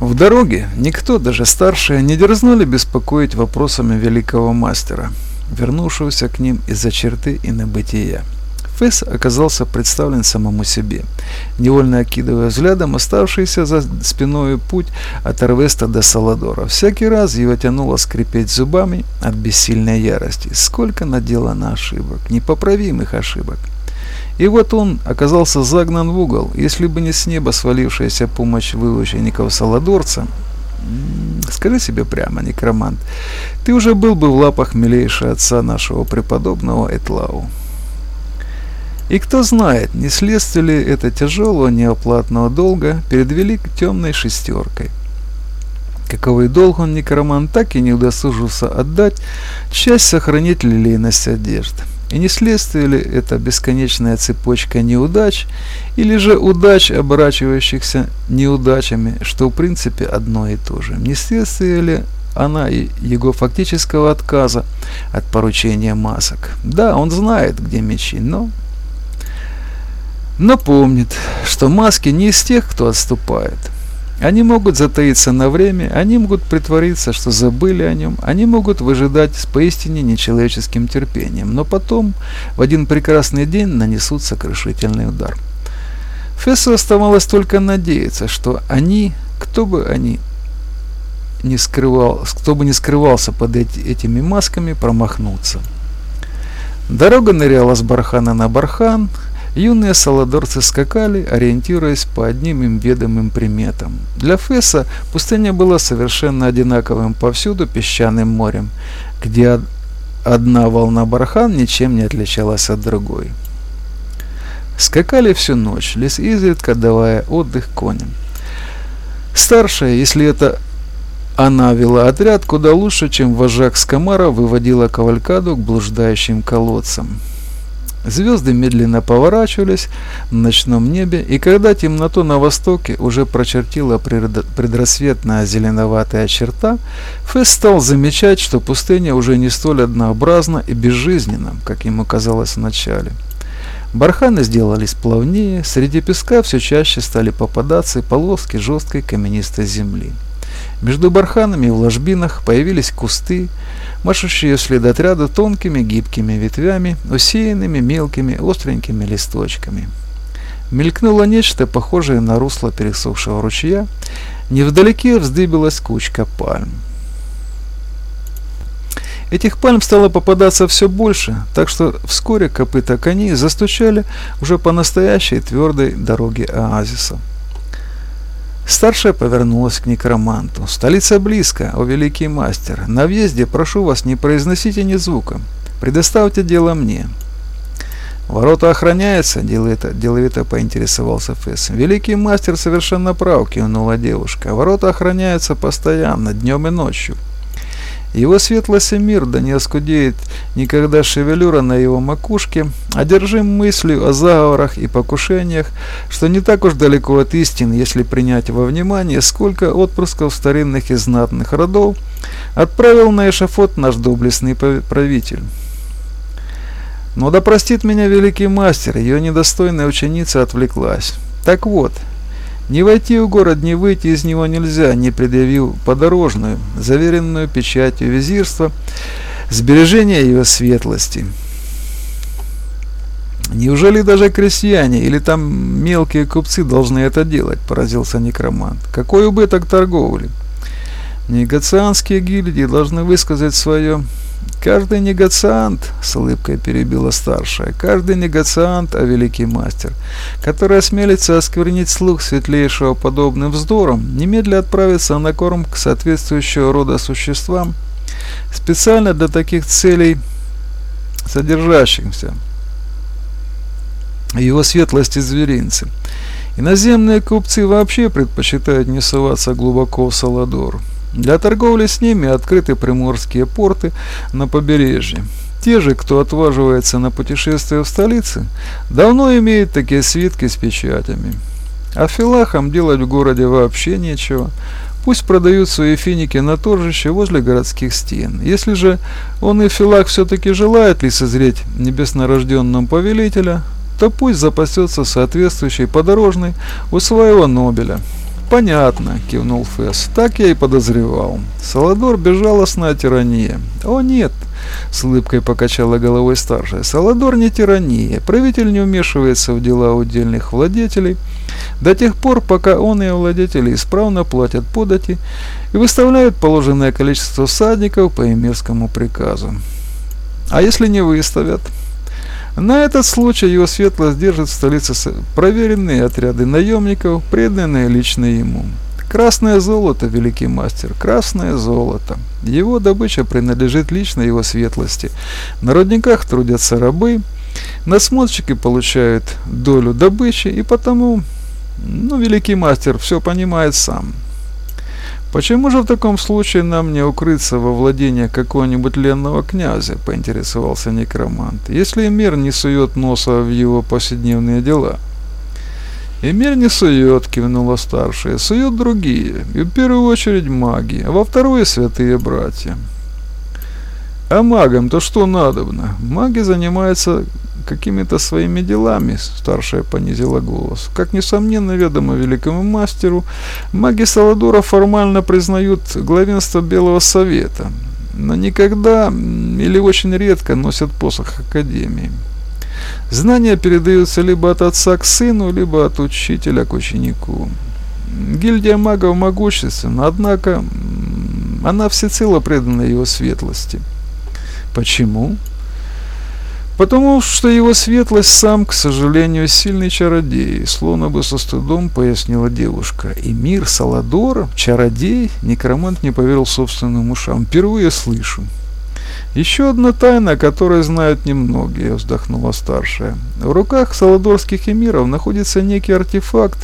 В дороге никто, даже старшие, не дерзнули беспокоить вопросами великого мастера, вернувшегося к ним из-за черты и набытия. Фесс оказался представлен самому себе, невольно окидывая взглядом оставшийся за спиной путь от Арвеста до Саладора. Всякий раз его тянуло скрипеть зубами от бессильной ярости. Сколько наделано ошибок, непоправимых ошибок. И вот он оказался загнан в угол. Если бы не с неба свалившаяся помощь выучеников Саладорца, скажи себе прямо, некромант, ты уже был бы в лапах милейшего отца нашего преподобного Этлау. И кто знает, не следствие ли это тяжелого неоплатного долга перед великой темной шестеркой. Каковой долг он некромант так и не удосужился отдать, часть сохранить лилейность одежды. И не следствие ли это бесконечная цепочка неудач, или же удач, оборачивающихся неудачами, что в принципе одно и то же? Не следствие ли она и его фактического отказа от поручения масок? Да, он знает, где мечи, но... Но помнит, что маски не из тех, кто отступает – они могут затаиться на время, они могут притвориться, что забыли о нем, они могут выжидать с поистине нечеловеческим терпением, но потом, в один прекрасный день, нанесут сокрушительный удар. Фессу оставалось только надеяться, что они, кто бы они не скрывал, кто бы не скрывался под эти, этими масками, промахнутся. Дорога ныряла с бархана на бархан, Юные саладорцы скакали, ориентируясь по одним им ведомым приметам. Для Фесса пустыня была совершенно одинаковым повсюду песчаным морем, где одна волна бархан ничем не отличалась от другой. Скакали всю ночь, лишь изредка давая отдых коням. Старшая, если это она вела отряд куда лучше, чем вожак Скамара выводила кавалькаду к блуждающим колодцам. Звезды медленно поворачивались в ночном небе, и когда темноту на востоке уже прочертила предрассветная зеленоватая черта, Фесс стал замечать, что пустыня уже не столь однообразна и безжизненна, как ему казалось вначале. Барханы сделались плавнее, среди песка все чаще стали попадаться полоски жесткой каменистой земли. Между барханами в ложбинах появились кусты, машущие вслед отряда тонкими гибкими ветвями, усеянными мелкими остренькими листочками. Мелькнуло нечто похожее на русло пересохшего ручья, невдалеке вздыбилась кучка пальм. Этих пальм стало попадаться все больше, так что вскоре копыта коней застучали уже по настоящей твердой дороге оазиса. Старшая повернулась к некроманту. «Столица близко, о великий мастер. На въезде прошу вас, не произносите ни звука. Предоставьте дело мне». «Ворота охраняются?» – деловито, деловито поинтересовался Фесс. «Великий мастер совершенно прав», – кивнула девушка. «Ворота охраняются постоянно, днем и ночью. Его светлость и мир, да не оскудеет никогда шевелюра на его макушке, одержим мыслью о заговорах и покушениях, что не так уж далеко от истины, если принять во внимание, сколько отпрысков старинных и знатных родов отправил на эшафот наш доблестный правитель. Но да простит меня великий мастер, ее недостойная ученица отвлеклась. Так вот, не войти в город, не выйти из него нельзя, не предъявив подорожную, заверенную печатью визирства, сбережения его светлости. Неужели даже крестьяне или там мелкие купцы должны это делать, поразился некромант. Какой убыток торговли? Негацианские гильдии должны высказать свое Каждый негациант, с улыбкой перебила старшая, каждый негациант, а великий мастер, который осмелится осквернить слух светлейшего подобным вздором, немедля отправится на корм к соответствующего рода существам, специально для таких целей содержащихся его светлости зверинцы. Иноземные купцы вообще предпочитают не соваться глубоко в Саладор. Для торговли с ними открыты приморские порты на побережье. Те же, кто отваживается на путешествие в столице, давно имеют такие свитки с печатями. А филахам делать в городе вообще нечего. Пусть продают свои финики на торжище возле городских стен. Если же он и филах все-таки желает лицезреть небеснорожденного повелителя, то пусть запасется соответствующей подорожной у своего Нобеля. «Понятно», — кивнул Фесс. «Так я и подозревал. Саладор — безжалостная тирания». «О, нет», — с улыбкой покачала головой старшая. «Саладор не тирания. Правитель не вмешивается в дела удельных владетелей до тех пор, пока он и владетели исправно платят подати и выставляют положенное количество всадников по эмирскому приказу. А если не выставят?» На этот случай его светлость держит в столице проверенные отряды наемников, преданные лично ему. Красное золото, великий мастер, красное золото. Его добыча принадлежит лично его светлости. На рудниках трудятся рабы, насмотрщики получают долю добычи, и потому, ну, великий мастер все понимает сам. «Почему же в таком случае нам не укрыться во владениях какого-нибудь ленного князя?» – поинтересовался некромант. «Если мир не сует носа в его повседневные дела». «Эмир не сует», — кивнула старшая, — «суют другие, и в первую очередь маги, а во вторую — святые братья». «А магам-то что надобно? Маги занимаются какими-то своими делами, старшая понизила голос. Как несомненно ведомо великому мастеру, маги Саладора формально признают главенство Белого Совета, но никогда или очень редко носят посох Академии. Знания передаются либо от отца к сыну, либо от учителя к ученику. Гильдия магов могущественна, однако она всецело предана его светлости. Почему? Потому что его светлость сам, к сожалению, сильный чародей, словно бы со стыдом пояснила девушка. И мир Саладора, чародей, некромант не поверил собственным ушам. Впервые слышу. Еще одна тайна, о которой знают немногие, вздохнула старшая. В руках саладорских эмиров находится некий артефакт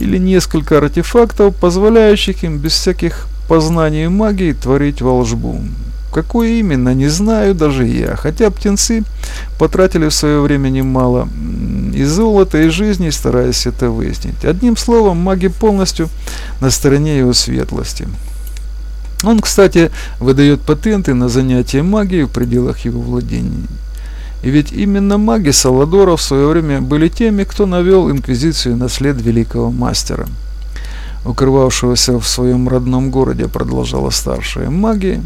или несколько артефактов, позволяющих им без всяких познаний магии творить волшбу. Какое именно, не знаю даже я, хотя птенцы потратили в свое время немало и золота, и жизни, стараясь это выяснить. Одним словом, маги полностью на стороне его светлости. Он, кстати, выдает патенты на занятия магией в пределах его владений. И ведь именно маги Саладора в свое время были теми, кто навел инквизицию на след великого мастера, укрывавшегося в своем родном городе, продолжала старшая. Маги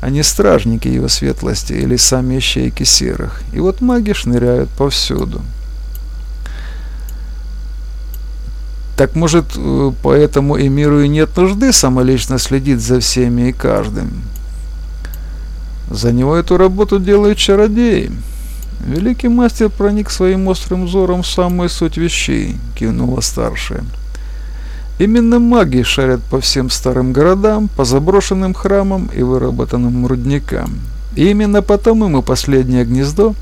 а не стражники его светлости или сами ищейки серых. И вот маги шныряют повсюду. Так может, э, поэтому и миру и нет нужды самолично следить за всеми и каждым. За него эту работу делают чародеи. Великий мастер проник своим острым взором в самую суть вещей, кивнула старшая. Именно маги шарят по всем старым городам, по заброшенным храмам и выработанным рудникам. И именно потому мы последнее гнездо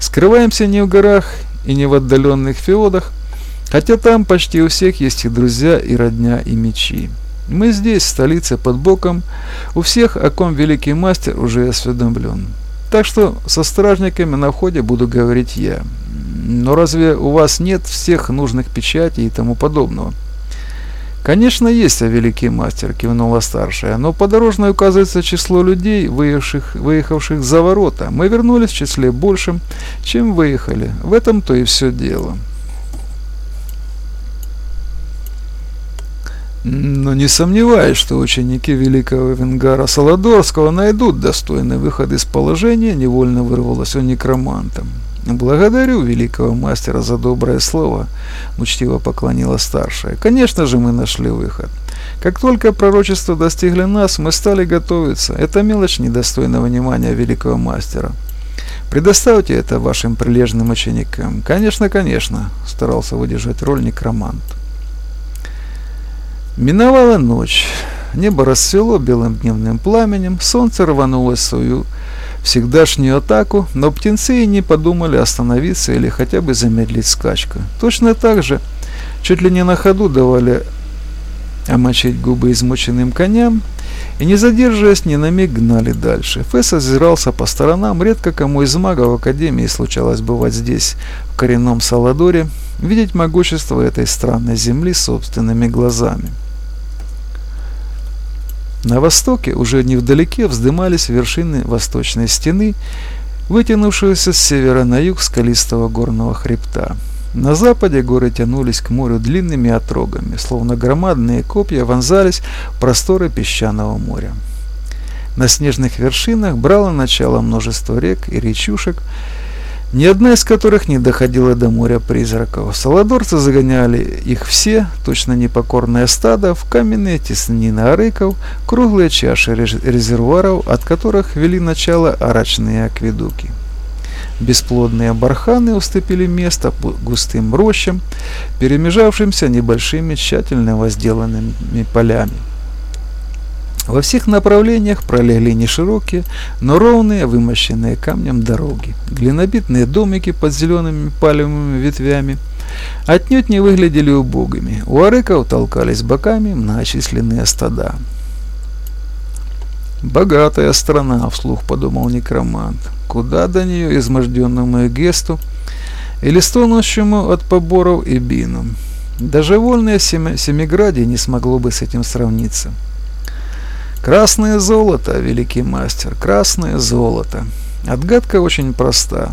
скрываемся не в горах и не в отдаленных феодах, хотя там почти у всех есть и друзья, и родня, и мечи. Мы здесь, в столице, под боком, у всех, о ком великий мастер уже осведомлен. Так что со стражниками на входе буду говорить я. Но разве у вас нет всех нужных печатей и тому подобного? «Конечно, есть, а великий мастер», — кивнула старшая, «но по дорожной указывается число людей, выехавших, выехавших за ворота. Мы вернулись в числе большим, чем выехали. В этом-то и все дело». Но не сомневаюсь, что ученики великого Венгара Саладорского найдут достойный выход из положения, невольно вырвалось у некроманта. «Благодарю великого мастера за доброе слово», — учтиво поклонила старшая. «Конечно же мы нашли выход. Как только пророчества достигли нас, мы стали готовиться. Это мелочь недостойного внимания великого мастера. Предоставьте это вашим прилежным ученикам». «Конечно, конечно», — старался выдержать роль некромант. Миновала ночь. Небо расцвело белым дневным пламенем, солнце рванулось в свою всегдашнюю атаку, но птенцы и не подумали остановиться или хотя бы замедлить скачку. Точно так же, чуть ли не на ходу давали омочить губы измученным коням, и не задерживаясь ни на миг гнали дальше. Фесс озирался по сторонам, редко кому из магов Академии случалось бывать здесь, в коренном Саладоре, видеть могущество этой странной земли собственными глазами. На востоке, уже невдалеке, вздымались вершины восточной стены, вытянувшегося с севера на юг скалистого горного хребта. На западе горы тянулись к морю длинными отрогами, словно громадные копья вонзались в просторы песчаного моря. На снежных вершинах брало начало множество рек и речушек, ни одна из которых не доходила до моря призраков. Саладорцы загоняли их все, точно непокорное стадо, в каменные теснины арыков, круглые чаши резервуаров, от которых вели начало арачные акведуки. Бесплодные барханы уступили место густым рощам, перемежавшимся небольшими тщательно возделанными полями. Во всех направлениях пролегли неширокие, но ровные, вымощенные камнем дороги. Глинобитные домики под зелеными палевыми ветвями отнюдь не выглядели убогими. У арыков толкались боками многочисленные стада. «Богатая страна», — вслух подумал некромант. «Куда до нее изможденному Эгесту или стонущему от поборов и бину? Даже вольное Семиградие не смогло бы с этим сравниться». Красное золото, великий мастер, красное золото. Отгадка очень проста.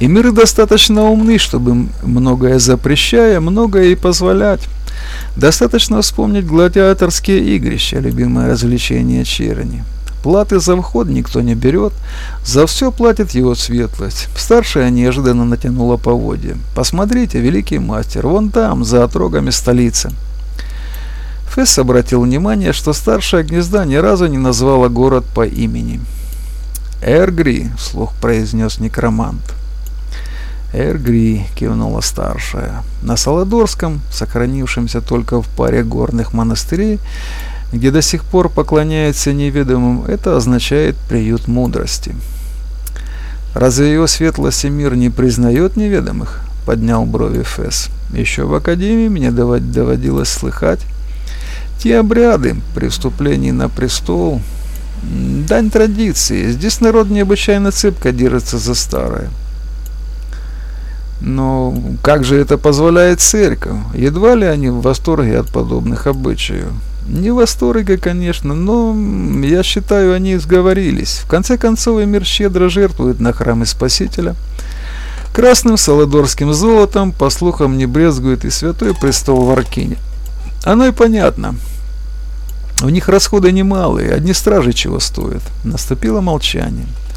И миры достаточно умны, чтобы многое запрещая, многое и позволять. Достаточно вспомнить гладиаторские игрища, любимое развлечение черни. Платы за вход никто не берет, за все платит его светлость. Старшая неожиданно натянула поводья. Посмотрите, великий мастер, вон там, за отрогами столицы. Фесс обратил внимание, что старшая гнезда ни разу не назвала город по имени. «Эргри», — вслух произнес некромант. «Эргри», — кивнула старшая. На Солодорском, сохранившемся только в паре горных монастырей, где до сих пор поклоняются неведомым, это означает приют мудрости. «Разве его светлость и мир не признает неведомых?» — поднял брови Фесс. «Еще в Академии мне доводилось слыхать, те обряды при вступлении на престол – дань традиции. Здесь народ необычайно цепко держится за старое. Но как же это позволяет церковь? Едва ли они в восторге от подобных обычаев? Не в восторге, конечно, но я считаю, они сговорились. В конце концов, и мир щедро жертвует на храмы Спасителя. Красным саладорским золотом, по слухам, не брезгует и святой престол в Аркине. Оно и понятно. У них расходы немалые, одни стражи чего стоят. Наступило молчание.